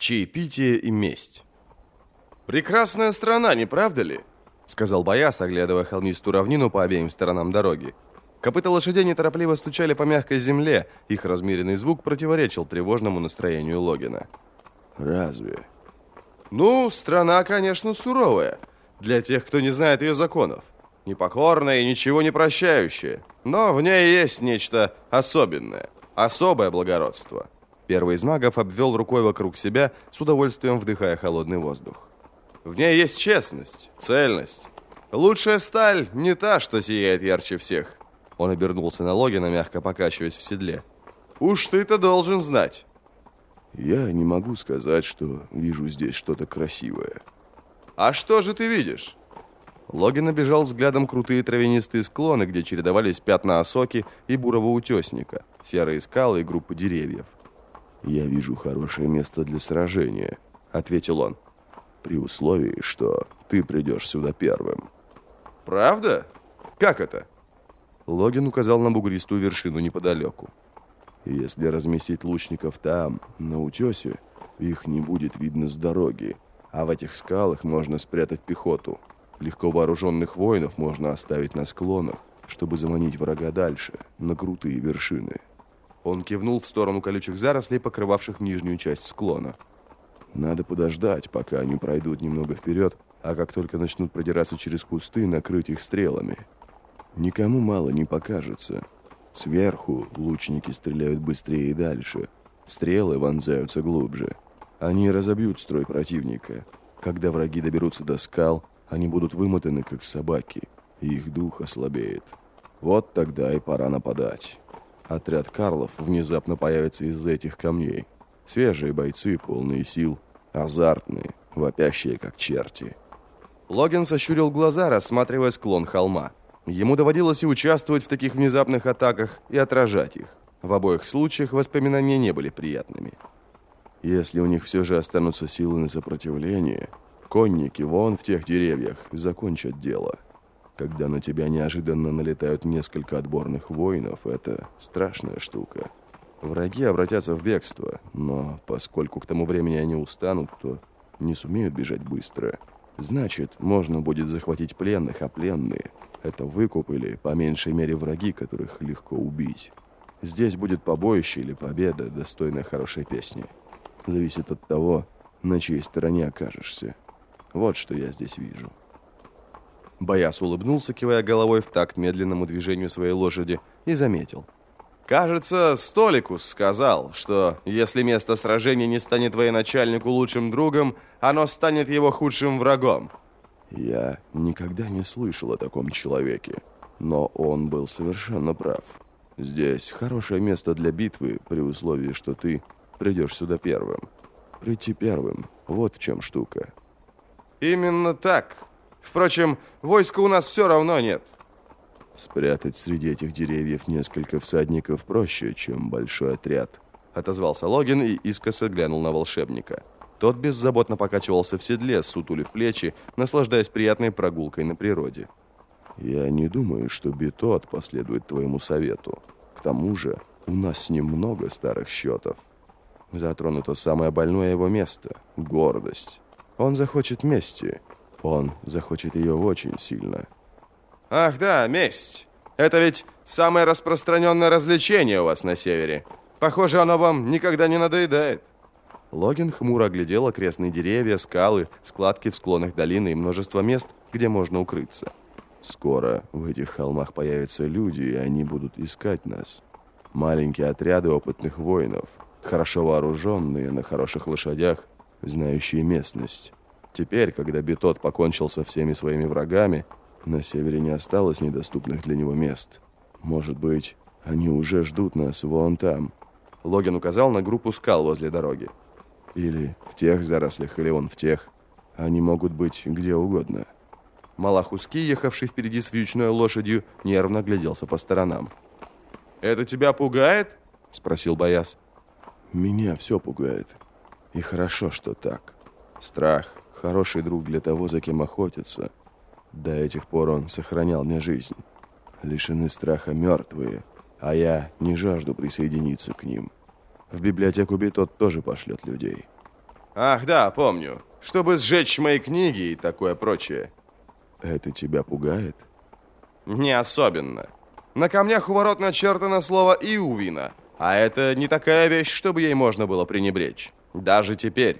Чаепитие и месть. «Прекрасная страна, не правда ли?» Сказал Бояс, оглядывая холмистую равнину по обеим сторонам дороги. Копыта лошадей неторопливо стучали по мягкой земле. Их размеренный звук противоречил тревожному настроению Логина. «Разве?» «Ну, страна, конечно, суровая. Для тех, кто не знает ее законов. Непокорная и ничего не прощающая. Но в ней есть нечто особенное. Особое благородство». Первый из магов обвел рукой вокруг себя, с удовольствием вдыхая холодный воздух. В ней есть честность, цельность. Лучшая сталь не та, что сияет ярче всех. Он обернулся на Логина, мягко покачиваясь в седле. Уж ты-то должен знать. Я не могу сказать, что вижу здесь что-то красивое. А что же ты видишь? Логин обежал взглядом крутые травянистые склоны, где чередовались пятна осоки и бурого утесника, серые скалы и группы деревьев. «Я вижу хорошее место для сражения», — ответил он. «При условии, что ты придешь сюда первым». «Правда? Как это?» Логин указал на бугристую вершину неподалеку. «Если разместить лучников там, на утесе, их не будет видно с дороги, а в этих скалах можно спрятать пехоту. Легко вооруженных воинов можно оставить на склонах, чтобы заманить врага дальше, на крутые вершины». Он кивнул в сторону колючих зарослей, покрывавших нижнюю часть склона. «Надо подождать, пока они пройдут немного вперед, а как только начнут продираться через кусты, накрыть их стрелами. Никому мало не покажется. Сверху лучники стреляют быстрее и дальше. Стрелы вонзаются глубже. Они разобьют строй противника. Когда враги доберутся до скал, они будут вымотаны, как собаки, их дух ослабеет. Вот тогда и пора нападать». Отряд Карлов внезапно появится из-за этих камней. Свежие бойцы, полные сил, азартные, вопящие как черти. Логин сощурил глаза, рассматривая склон холма. Ему доводилось и участвовать в таких внезапных атаках, и отражать их. В обоих случаях воспоминания не были приятными. Если у них все же останутся силы на сопротивление, конники вон в тех деревьях закончат дело. Когда на тебя неожиданно налетают несколько отборных воинов, это страшная штука. Враги обратятся в бегство, но поскольку к тому времени они устанут, то не сумеют бежать быстро. Значит, можно будет захватить пленных, а пленные — это выкуп или, по меньшей мере, враги, которых легко убить. Здесь будет побоище или победа, достойная хорошей песни. Зависит от того, на чьей стороне окажешься. Вот что я здесь вижу. Бояс улыбнулся, кивая головой в такт медленному движению своей лошади, и заметил. «Кажется, Столикус сказал, что если место сражения не станет военачальнику лучшим другом, оно станет его худшим врагом». Я никогда не слышал о таком человеке, но он был совершенно прав. Здесь хорошее место для битвы, при условии, что ты придешь сюда первым. Прийти первым, вот в чем штука. «Именно так», Впрочем, войска у нас все равно нет. Спрятать среди этих деревьев несколько всадников проще, чем большой отряд. Отозвался Логин и искоса глянул на волшебника. Тот беззаботно покачивался в седле, сутулив плечи, наслаждаясь приятной прогулкой на природе. «Я не думаю, что Бетот последует твоему совету. К тому же у нас с ним много старых счетов. Затронуто самое больное его место — гордость. Он захочет мести, он захочет ее очень сильно. Ах да, месть. Это ведь самое распространенное развлечение у вас на севере. Похоже, оно вам никогда не надоедает. Логин хмуро оглядел окрестные деревья, скалы, складки в склонах долины и множество мест, где можно укрыться. Скоро в этих холмах появятся люди, и они будут искать нас. Маленькие отряды опытных воинов, хорошо вооруженные, на хороших лошадях, знающие местность. Теперь, когда Бетот покончил со всеми своими врагами, на севере не осталось недоступных для него мест. Может быть, они уже ждут нас вон там. Логин указал на группу скал возле дороги. Или в тех зарослях, или он в тех. Они могут быть где угодно. Малахуски, ехавший впереди с вьючной лошадью, нервно гляделся по сторонам. «Это тебя пугает?» – спросил Бояс. «Меня все пугает. И хорошо, что так. Страх Хороший друг для того, за кем охотятся. До этих пор он сохранял мне жизнь. Лишены страха мертвые, а я не жажду присоединиться к ним. В библиотеку Битот тоже пошлет людей. Ах, да, помню. Чтобы сжечь мои книги и такое прочее. Это тебя пугает? Не особенно. На камнях у ворот начертано слово «Иувина», а это не такая вещь, чтобы ей можно было пренебречь. Даже теперь.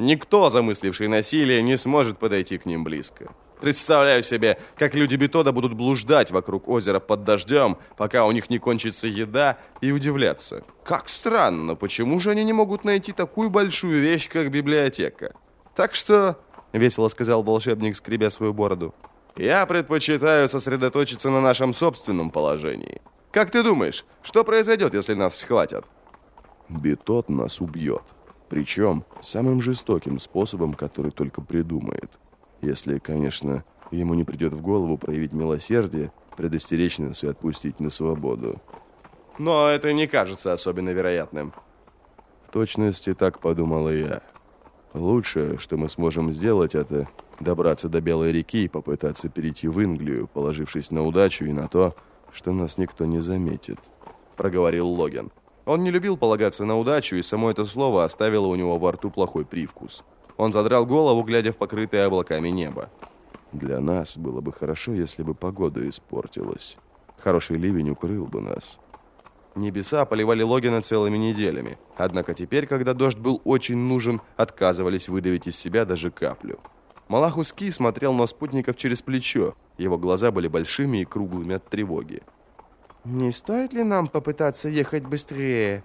Никто, замысливший насилие, не сможет подойти к ним близко. Представляю себе, как люди Бетода будут блуждать вокруг озера под дождем, пока у них не кончится еда, и удивляться. Как странно, почему же они не могут найти такую большую вещь, как библиотека? Так что, весело сказал волшебник, скребя свою бороду, я предпочитаю сосредоточиться на нашем собственном положении. Как ты думаешь, что произойдет, если нас схватят? Бетот нас убьет. Причем самым жестоким способом, который только придумает. Если, конечно, ему не придет в голову проявить милосердие, предостеречь нас и отпустить на свободу. Но это не кажется особенно вероятным. В точности так подумал и я. Лучшее, что мы сможем сделать, это добраться до Белой реки и попытаться перейти в Инглию, положившись на удачу и на то, что нас никто не заметит», — проговорил Логин. Он не любил полагаться на удачу, и само это слово оставило у него во рту плохой привкус. Он задрал голову, глядя в покрытое облаками небо. «Для нас было бы хорошо, если бы погода испортилась. Хороший ливень укрыл бы нас». Небеса поливали Логина целыми неделями. Однако теперь, когда дождь был очень нужен, отказывались выдавить из себя даже каплю. Малахус Ки смотрел на спутников через плечо. Его глаза были большими и круглыми от тревоги. «Не стоит ли нам попытаться ехать быстрее?»